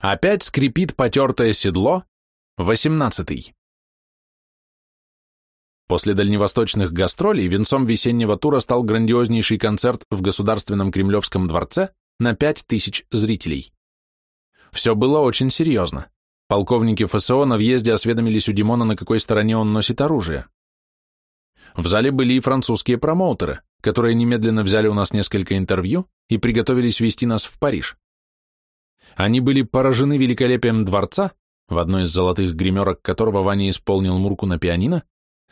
Опять скрипит потертое седло. Восемнадцатый. После дальневосточных гастролей венцом весеннего тура стал грандиознейший концерт в Государственном Кремлевском дворце на пять тысяч зрителей. Все было очень серьезно. Полковники ФСО на въезде осведомились у Димона, на какой стороне он носит оружие. В зале были и французские промоутеры, которые немедленно взяли у нас несколько интервью и приготовились вести нас в Париж. Они были поражены великолепием дворца, в одной из золотых гримерок которого Ваня исполнил мурку на пианино,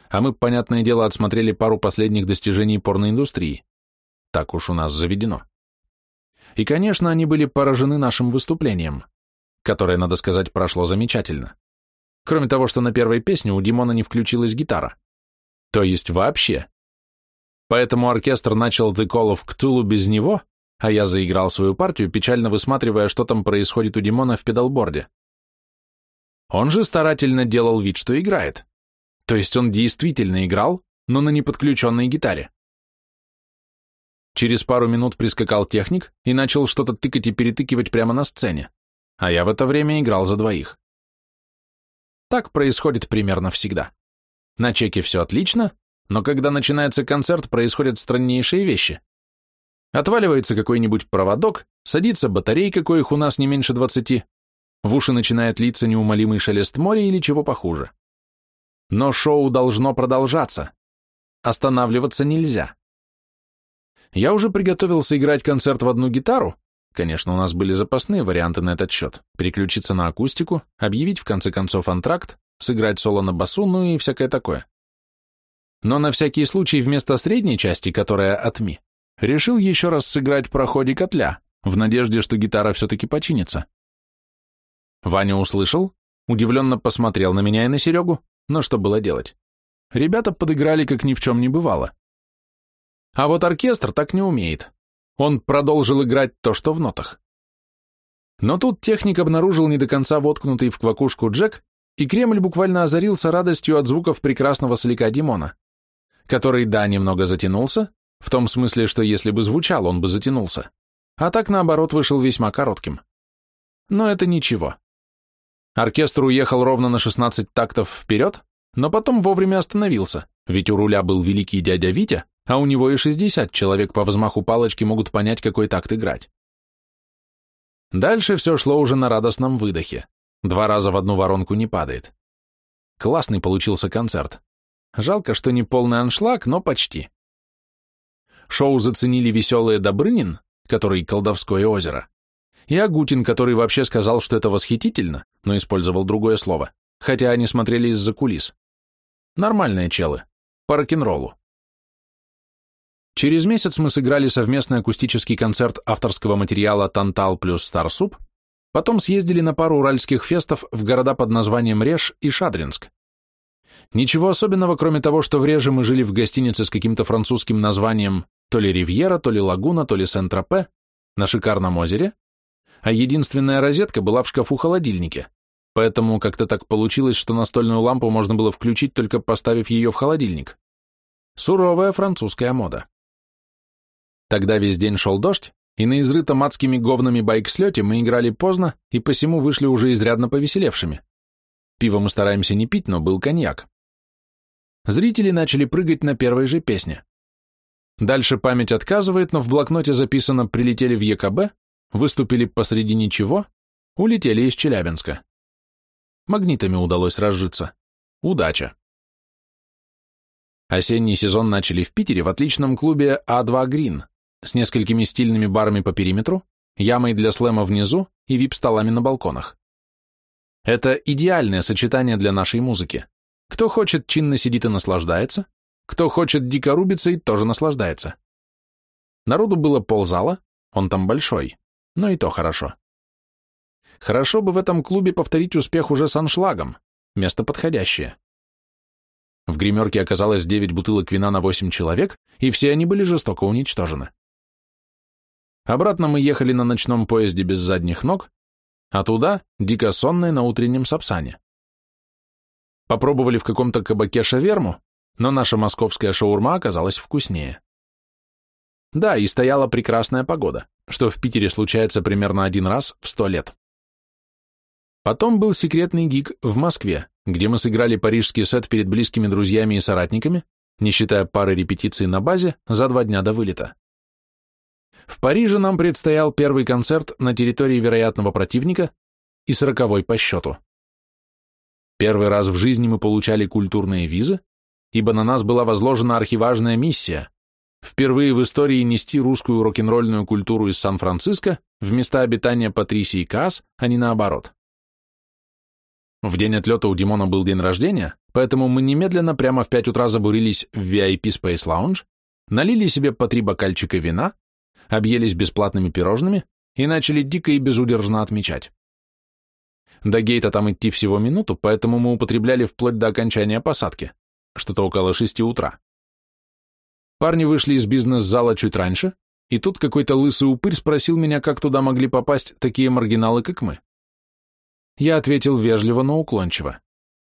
а мы, понятное дело, отсмотрели пару последних достижений порноиндустрии. Так уж у нас заведено. И, конечно, они были поражены нашим выступлением, которое, надо сказать, прошло замечательно. Кроме того, что на первой песне у Димона не включилась гитара. То есть вообще. Поэтому оркестр начал The Call of Cthulhu без него, а я заиграл свою партию, печально высматривая, что там происходит у Димона в педалборде. Он же старательно делал вид, что играет. То есть он действительно играл, но на неподключенной гитаре. Через пару минут прискакал техник и начал что-то тыкать и перетыкивать прямо на сцене, а я в это время играл за двоих. Так происходит примерно всегда. На чеке все отлично, но когда начинается концерт, происходят страннейшие вещи. Отваливается какой-нибудь проводок, садится батарейка, коих у нас не меньше двадцати, в уши начинает литься неумолимый шелест моря или чего похуже. Но шоу должно продолжаться. Останавливаться нельзя. Я уже приготовился играть концерт в одну гитару, конечно, у нас были запасные варианты на этот счет, переключиться на акустику, объявить в конце концов антракт, сыграть соло на басу, ну и всякое такое. Но на всякий случай вместо средней части, которая от ми, решил еще раз сыграть проходик отля, в надежде, что гитара все-таки починится. Ваня услышал, удивленно посмотрел на меня и на Серегу, но что было делать? Ребята подыграли, как ни в чем не бывало. А вот оркестр так не умеет. Он продолжил играть то, что в нотах. Но тут техник обнаружил не до конца воткнутый в квакушку джек, и Кремль буквально озарился радостью от звуков прекрасного соляка Димона, который, да, немного затянулся, в том смысле, что если бы звучал, он бы затянулся, а так, наоборот, вышел весьма коротким. Но это ничего. Оркестр уехал ровно на 16 тактов вперед, но потом вовремя остановился, ведь у руля был великий дядя Витя, а у него и 60 человек по взмаху палочки могут понять, какой такт играть. Дальше все шло уже на радостном выдохе. Два раза в одну воронку не падает. Классный получился концерт. Жалко, что не полный аншлаг, но почти. Шоу заценили веселые Добрынин, который «Колдовское озеро», и Агутин, который вообще сказал, что это восхитительно, но использовал другое слово, хотя они смотрели из-за кулис. Нормальные челы, по рок-н-роллу. Через месяц мы сыграли совместный акустический концерт авторского материала «Тантал плюс Старсуп», потом съездили на пару уральских фестов в города под названием Реж и Шадринск. Ничего особенного, кроме того, что в Реже мы жили в гостинице с каким-то французским названием то ли Ривьера, то ли Лагуна, то ли Сент-Тропе, на шикарном озере, а единственная розетка была в шкафу-холодильнике, поэтому как-то так получилось, что настольную лампу можно было включить, только поставив ее в холодильник. Суровая французская мода. Тогда весь день шел дождь, и на изрытом адскими говнами байк-слете мы играли поздно и посему вышли уже изрядно повеселевшими. Пиво мы стараемся не пить, но был коньяк. Зрители начали прыгать на первой же песне. Дальше память отказывает, но в блокноте записано «прилетели в ЕКБ», выступили посреди ничего, улетели из Челябинска. Магнитами удалось разжиться. Удача. Осенний сезон начали в Питере в отличном клубе А2 Грин с несколькими стильными барами по периметру, ямой для слэма внизу и вип-столами на балконах. Это идеальное сочетание для нашей музыки. Кто хочет, чинно сидит и наслаждается, кто хочет дико рубиться и тоже наслаждается. Народу было ползала, он там большой, но и то хорошо. Хорошо бы в этом клубе повторить успех уже с аншлагом, место подходящее. В гримерке оказалось 9 бутылок вина на 8 человек, и все они были жестоко уничтожены. Обратно мы ехали на ночном поезде без задних ног, а туда — дико сонные на утреннем сапсане. Попробовали в каком-то кабаке шаверму, но наша московская шаурма оказалась вкуснее. Да, и стояла прекрасная погода, что в Питере случается примерно один раз в сто лет. Потом был секретный гиг в Москве, где мы сыграли парижский сет перед близкими друзьями и соратниками, не считая пары репетиций на базе, за два дня до вылета. В Париже нам предстоял первый концерт на территории вероятного противника и сороковой по счету. Первый раз в жизни мы получали культурные визы, ибо на нас была возложена архиважная миссия – впервые в истории нести русскую рок-н-ролльную культуру из Сан-Франциско в места обитания Патрисии Каас, а не наоборот. В день отлета у Димона был день рождения, поэтому мы немедленно прямо в 5 утра забурились в VIP Space Lounge, налили себе по три бокальчика вина, объелись бесплатными пирожными и начали дико и безудержно отмечать. До гейта там идти всего минуту, поэтому мы употребляли вплоть до окончания посадки, что-то около шести утра. Парни вышли из бизнес-зала чуть раньше, и тут какой-то лысый упырь спросил меня, как туда могли попасть такие маргиналы, как мы. Я ответил вежливо, но уклончиво.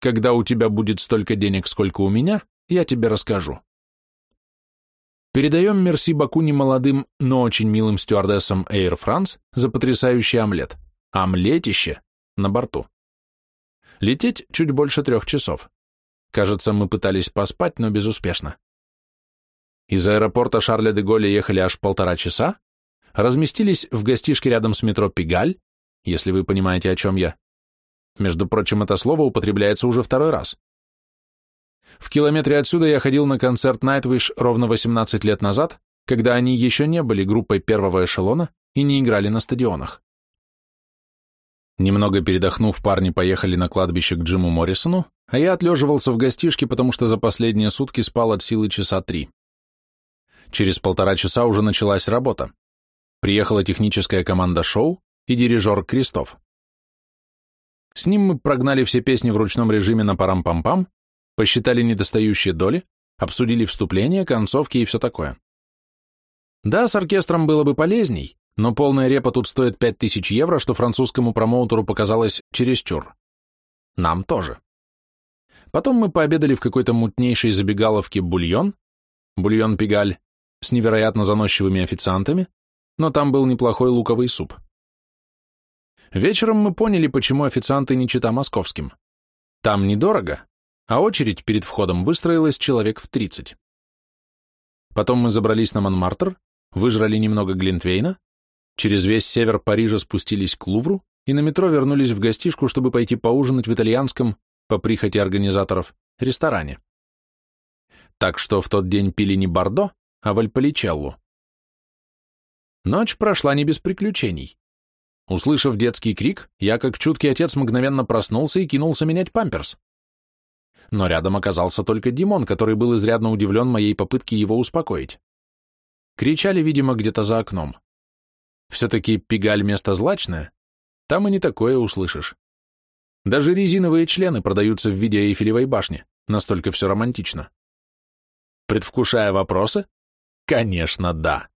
Когда у тебя будет столько денег, сколько у меня, я тебе расскажу. Передаем мерси Баку молодым, но очень милым стюардессам Air France за потрясающий омлет. Омлетище на борту. Лететь чуть больше трех часов. Кажется, мы пытались поспать, но безуспешно. Из аэропорта Шарля де Голля ехали аж полтора часа, разместились в гостишке рядом с метро Пигаль, если вы понимаете, о чем я, между прочим, это слово употребляется уже второй раз. В километре отсюда я ходил на концерт Nightwish ровно 18 лет назад, когда они еще не были группой первого эшелона и не играли на стадионах. Немного передохнув, парни поехали на кладбище к Джиму Моррисону, а я отлеживался в гостишке, потому что за последние сутки спал от силы часа три. Через полтора часа уже началась работа. Приехала техническая команда шоу и дирижер Крестов. С ним мы прогнали все песни в ручном режиме на парам-пам-пам, посчитали недостающие доли, обсудили вступление, концовки и все такое. Да, с оркестром было бы полезней, но полная репа тут стоит 5000 евро, что французскому промоутеру показалось чересчур. Нам тоже. Потом мы пообедали в какой-то мутнейшей забегаловке бульон, бульон пигаль, с невероятно заносчивыми официантами, но там был неплохой луковый суп. Вечером мы поняли, почему официанты не чита московским. Там недорого, а очередь перед входом выстроилась человек в 30. Потом мы забрались на Монмартр, выжрали немного Глинтвейна, через весь север Парижа спустились к Лувру и на метро вернулись в гостишку, чтобы пойти поужинать в итальянском, по прихоти организаторов, ресторане. Так что в тот день пили не Бордо, а Вальполичеллу. Ночь прошла не без приключений. Услышав детский крик, я, как чуткий отец, мгновенно проснулся и кинулся менять памперс. Но рядом оказался только Димон, который был изрядно удивлен моей попытке его успокоить. Кричали, видимо, где-то за окном. Все-таки Пигаль место злачное, там и не такое услышишь. Даже резиновые члены продаются в виде Эйфелевой башни, настолько все романтично. Предвкушая вопросы? Конечно, да.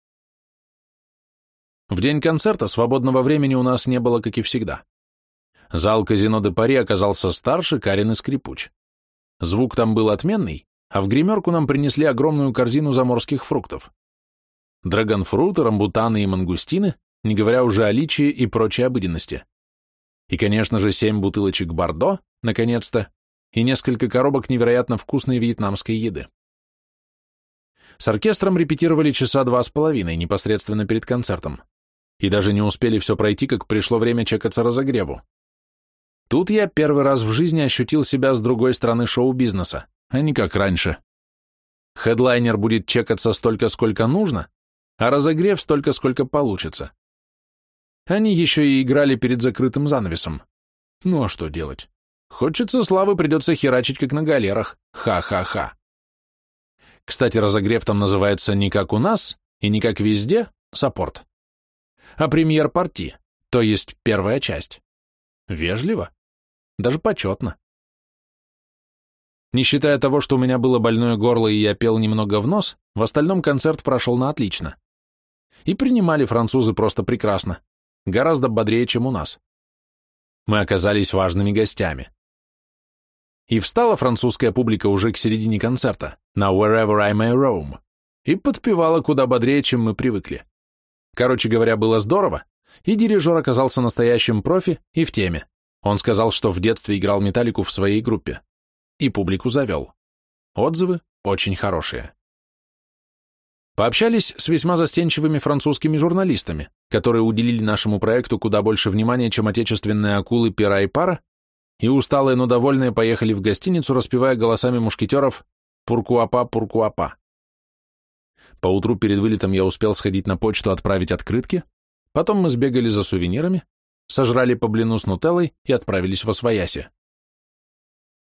В день концерта свободного времени у нас не было, как и всегда. Зал казино де Пари оказался старше, карен и скрипуч. Звук там был отменный, а в гримерку нам принесли огромную корзину заморских фруктов. Драгонфруты, рамбутаны и мангустины, не говоря уже о личии и прочей обыденности. И, конечно же, семь бутылочек бордо, наконец-то, и несколько коробок невероятно вкусной вьетнамской еды. С оркестром репетировали часа два с половиной, непосредственно перед концертом и даже не успели все пройти, как пришло время чекаться разогреву. Тут я первый раз в жизни ощутил себя с другой стороны шоу-бизнеса, а не как раньше. Хедлайнер будет чекаться столько, сколько нужно, а разогрев столько, сколько получится. Они еще и играли перед закрытым занавесом. Ну а что делать? Хочется славы, придется херачить, как на галерах. Ха-ха-ха. Кстати, разогрев там называется не как у нас и не как везде, саппорт, а премьер-парти, то есть первая часть. Вежливо, даже почетно. Не считая того, что у меня было больное горло и я пел немного в нос, в остальном концерт прошел на отлично. И принимали французы просто прекрасно, гораздо бодрее, чем у нас. Мы оказались важными гостями. И встала французская публика уже к середине концерта, на «Wherever I May Roam», и подпевала куда бодрее, чем мы привыкли. Короче говоря, было здорово, и дирижер оказался настоящим профи и в теме. Он сказал, что в детстве играл металлику в своей группе. И публику завел. Отзывы очень хорошие. Пообщались с весьма застенчивыми французскими журналистами, которые уделили нашему проекту куда больше внимания, чем отечественные акулы пера и пара, и усталые, но довольные поехали в гостиницу, распевая голосами мушкетеров «Пуркуапа, пуркуапа». Поутру перед вылетом я успел сходить на почту отправить открытки, потом мы сбегали за сувенирами, сожрали по блину с нутеллой и отправились в Освояси.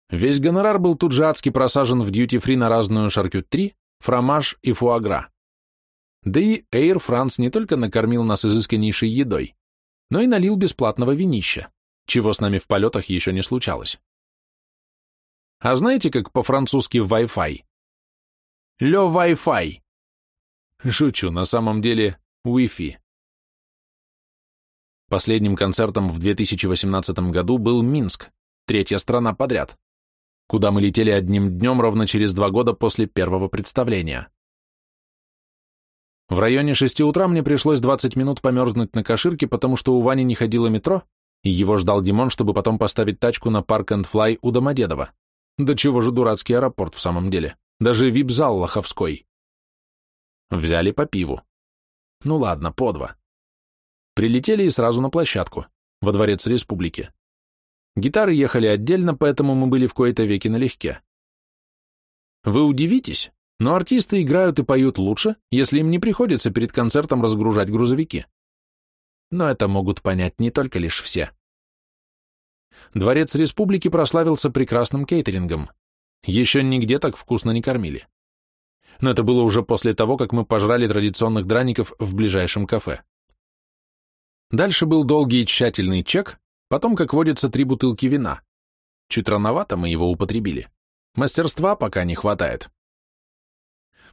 Весь гонорар был тут же адски просажен в дьюти-фри на разную шаркют-3, фромаж и фуагра. Да и Air France не только накормил нас изысканнейшей едой, но и налил бесплатного винища, чего с нами в полетах еще не случалось. А знаете, как по-французски Wi-Fi? Ле Wi-Fi. Шучу, на самом деле Wi-Fi. Последним концертом в 2018 году был Минск, третья страна подряд, куда мы летели одним днем ровно через два года после первого представления. В районе шести утра мне пришлось 20 минут померзнуть на Каширке, потому что у Вани не ходило метро, и его ждал Димон, чтобы потом поставить тачку на Парк энд Флай у Домодедова. Да чего же дурацкий аэропорт в самом деле. Даже вип-зал Лоховской. Взяли по пиву. Ну ладно, по два. Прилетели и сразу на площадку, во дворец республики. Гитары ехали отдельно, поэтому мы были в кои-то веки налегке. Вы удивитесь, но артисты играют и поют лучше, если им не приходится перед концертом разгружать грузовики. Но это могут понять не только лишь все. Дворец республики прославился прекрасным кейтерингом. Еще нигде так вкусно не кормили но это было уже после того, как мы пожрали традиционных драников в ближайшем кафе. Дальше был долгий и тщательный чек, потом, как водится, три бутылки вина. Чуть рановато мы его употребили. Мастерства пока не хватает.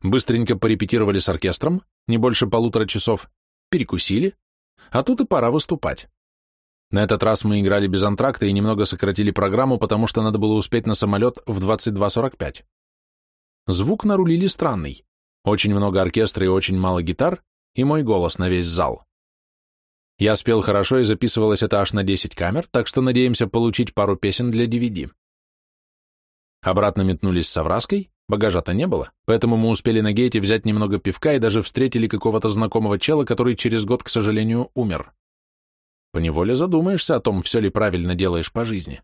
Быстренько порепетировали с оркестром, не больше полутора часов, перекусили, а тут и пора выступать. На этот раз мы играли без антракта и немного сократили программу, потому что надо было успеть на самолет в 22.45. Звук нарулили странный. Очень много оркестра и очень мало гитар, и мой голос на весь зал. Я спел хорошо и записывалось это аж на 10 камер, так что надеемся получить пару песен для DVD. Обратно метнулись с Авраской, багажа-то не было, поэтому мы успели на гейте взять немного пивка и даже встретили какого-то знакомого чела, который через год, к сожалению, умер. Поневоле задумаешься о том, все ли правильно делаешь по жизни.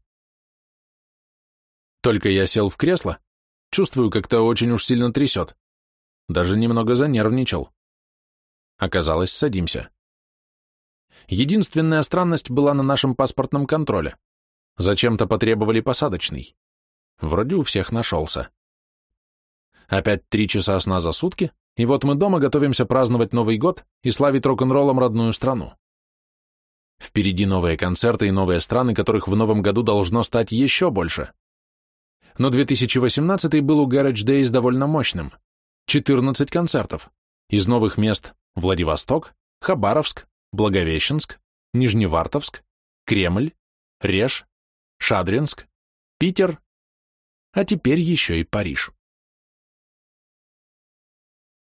Только я сел в кресло, Чувствую, как-то очень уж сильно трясет. Даже немного занервничал. Оказалось, садимся. Единственная странность была на нашем паспортном контроле. Зачем-то потребовали посадочный. Вроде у всех нашелся. Опять три часа сна за сутки, и вот мы дома готовимся праздновать Новый год и славить рок-н-роллом родную страну. Впереди новые концерты и новые страны, которых в новом году должно стать еще больше но 2018 был у Garage Days довольно мощным. 14 концертов. Из новых мест Владивосток, Хабаровск, Благовещенск, Нижневартовск, Кремль, Реж, Шадринск, Питер, а теперь еще и Париж.